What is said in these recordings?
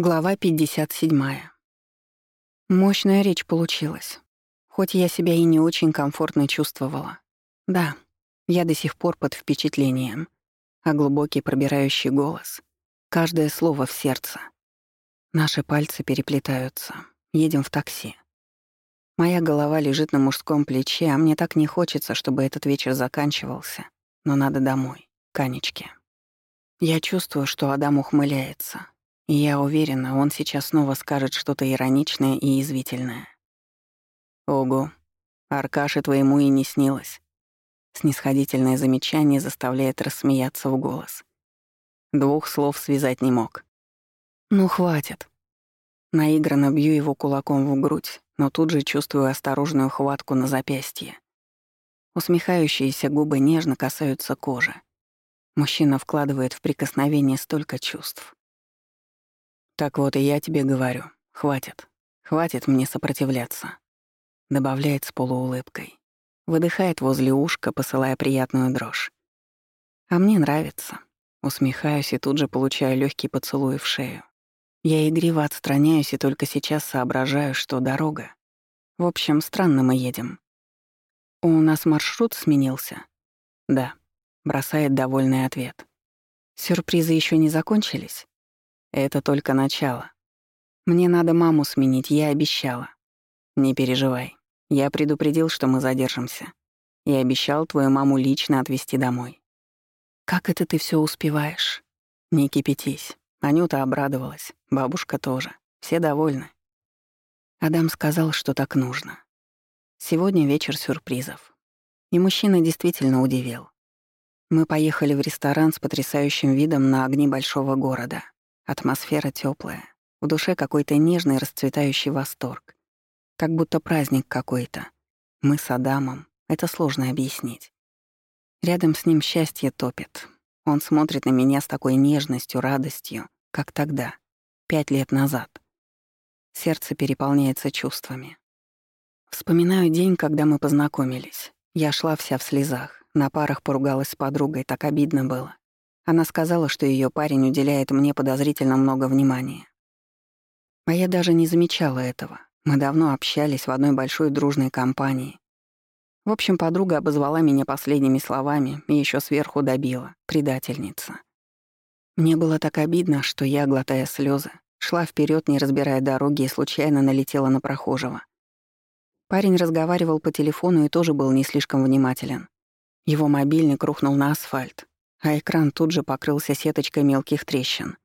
Глава 57. Мощная речь получилась. Хоть я себя и не очень комфортно чувствовала. Да, я до сих пор под впечатлением. А глубокий пробирающий голос. Каждое слово в сердце. Наши пальцы переплетаются. Едем в такси. Моя голова лежит на мужском плече, а мне так не хочется, чтобы этот вечер заканчивался. Но надо домой, к Анечке. Я чувствую, что Адам ухмыляется, я уверена, он сейчас снова скажет что-то ироничное и извительное. «Ого, Аркаше твоему и не снилось». Снисходительное замечание заставляет рассмеяться в голос. Двух слов связать не мог. «Ну, хватит». Наигранно бью его кулаком в грудь, но тут же чувствую осторожную хватку на запястье. Усмехающиеся губы нежно касаются кожи. Мужчина вкладывает в прикосновение столько чувств. «Так вот и я тебе говорю. Хватит. Хватит мне сопротивляться», — добавляет с полуулыбкой. Выдыхает возле ушка, посылая приятную дрожь. «А мне нравится». Усмехаюсь и тут же получаю легкий поцелуй в шею. Я игриво отстраняюсь и только сейчас соображаю, что дорога. В общем, странно мы едем. «У нас маршрут сменился?» «Да», — бросает довольный ответ. «Сюрпризы еще не закончились?» Это только начало. Мне надо маму сменить, я обещала. Не переживай. Я предупредил, что мы задержимся. И обещал твою маму лично отвезти домой. Как это ты все успеваешь? Не кипятись. Анюта обрадовалась, бабушка тоже. Все довольны. Адам сказал, что так нужно. Сегодня вечер сюрпризов. И мужчина действительно удивил. Мы поехали в ресторан с потрясающим видом на огни большого города. Атмосфера теплая, в душе какой-то нежный расцветающий восторг. Как будто праздник какой-то. Мы с Адамом, это сложно объяснить. Рядом с ним счастье топит. Он смотрит на меня с такой нежностью, радостью, как тогда, пять лет назад. Сердце переполняется чувствами. Вспоминаю день, когда мы познакомились. Я шла вся в слезах, на парах поругалась с подругой, так обидно было. Она сказала, что ее парень уделяет мне подозрительно много внимания. А я даже не замечала этого. Мы давно общались в одной большой дружной компании. В общем, подруга обозвала меня последними словами и еще сверху добила — предательница. Мне было так обидно, что я, глотая слезы, шла вперед, не разбирая дороги, и случайно налетела на прохожего. Парень разговаривал по телефону и тоже был не слишком внимателен. Его мобильник рухнул на асфальт а экран тут же покрылся сеточкой мелких трещин.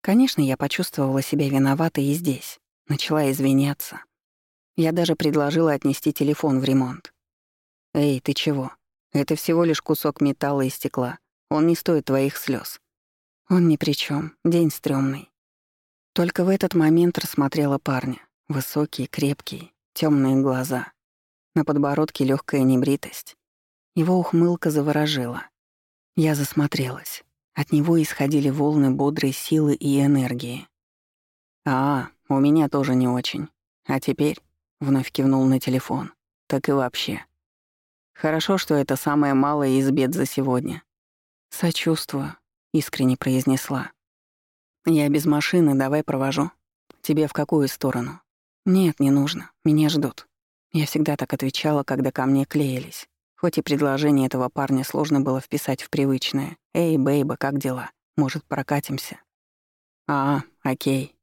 Конечно, я почувствовала себя виноватой и здесь. Начала извиняться. Я даже предложила отнести телефон в ремонт. «Эй, ты чего? Это всего лишь кусок металла и стекла. Он не стоит твоих слез. Он ни при чем. День стрёмный. Только в этот момент рассмотрела парня. Высокий, крепкий, темные глаза. На подбородке легкая небритость. Его ухмылка заворожила. Я засмотрелась. От него исходили волны бодрой силы и энергии. «А, у меня тоже не очень. А теперь...» — вновь кивнул на телефон. «Так и вообще. Хорошо, что это самое малое из бед за сегодня». «Сочувствую», — искренне произнесла. «Я без машины, давай провожу. Тебе в какую сторону?» «Нет, не нужно. Меня ждут». Я всегда так отвечала, когда ко мне клеились. Хоть и предложение этого парня сложно было вписать в привычное. «Эй, бейба, как дела? Может, прокатимся?» «А, окей.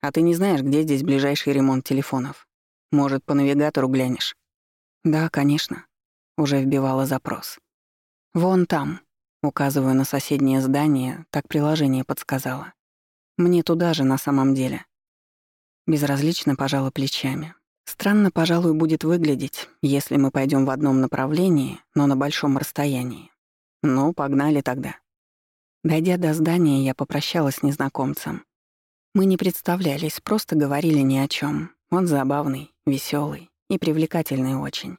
А ты не знаешь, где здесь ближайший ремонт телефонов? Может, по навигатору глянешь?» «Да, конечно». Уже вбивала запрос. «Вон там», — указываю на соседнее здание, так приложение подсказало. «Мне туда же на самом деле». Безразлично пожала плечами. Странно, пожалуй, будет выглядеть, если мы пойдем в одном направлении, но на большом расстоянии. Ну, погнали тогда. Дойдя до здания, я попрощалась с незнакомцем. Мы не представлялись, просто говорили ни о чем. Он забавный, веселый и привлекательный очень.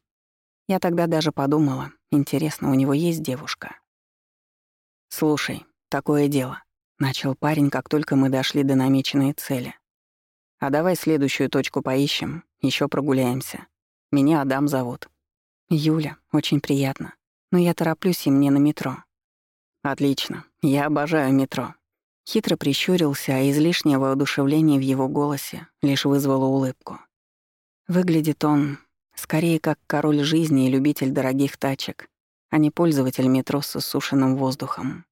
Я тогда даже подумала, интересно, у него есть девушка. «Слушай, такое дело», — начал парень, как только мы дошли до намеченной цели. «А давай следующую точку поищем, еще прогуляемся. Меня Адам зовут. Юля, очень приятно. Но я тороплюсь, и мне на метро. Отлично. Я обожаю метро. Хитро прищурился, а излишнее воодушевление в его голосе лишь вызвало улыбку. Выглядит он скорее как король жизни и любитель дорогих тачек, а не пользователь метро с сушеным воздухом.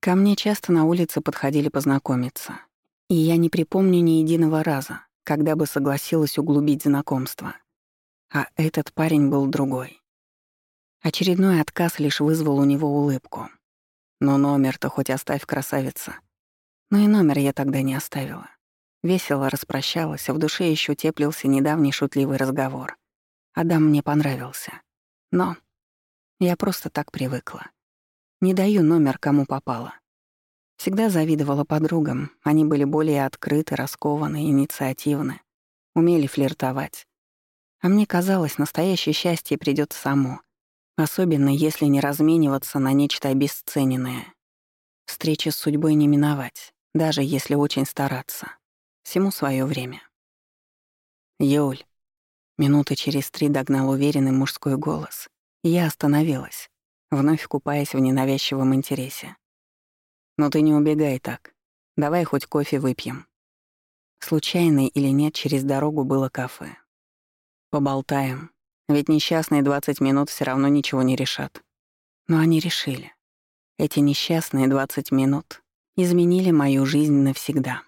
Ко мне часто на улице подходили познакомиться, и я не припомню ни единого раза, когда бы согласилась углубить знакомство. А этот парень был другой. Очередной отказ лишь вызвал у него улыбку. Но номер-то хоть оставь, красавица. Но и номер я тогда не оставила. Весело распрощалась, а в душе еще теплился недавний шутливый разговор. Адам мне понравился. Но я просто так привыкла. Не даю номер, кому попало. Всегда завидовала подругам, они были более открыты, раскованы, инициативны, умели флиртовать. А мне казалось, настоящее счастье придёт само, особенно если не размениваться на нечто обесцененное. Встречи с судьбой не миновать, даже если очень стараться. Всему своё время. «Юль», минуты через три догнал уверенный мужской голос, я остановилась, вновь купаясь в ненавязчивом интересе. «Но ты не убегай так. Давай хоть кофе выпьем». Случайно или нет, через дорогу было кафе. Поболтаем. Ведь несчастные 20 минут все равно ничего не решат. Но они решили. Эти несчастные 20 минут изменили мою жизнь навсегда.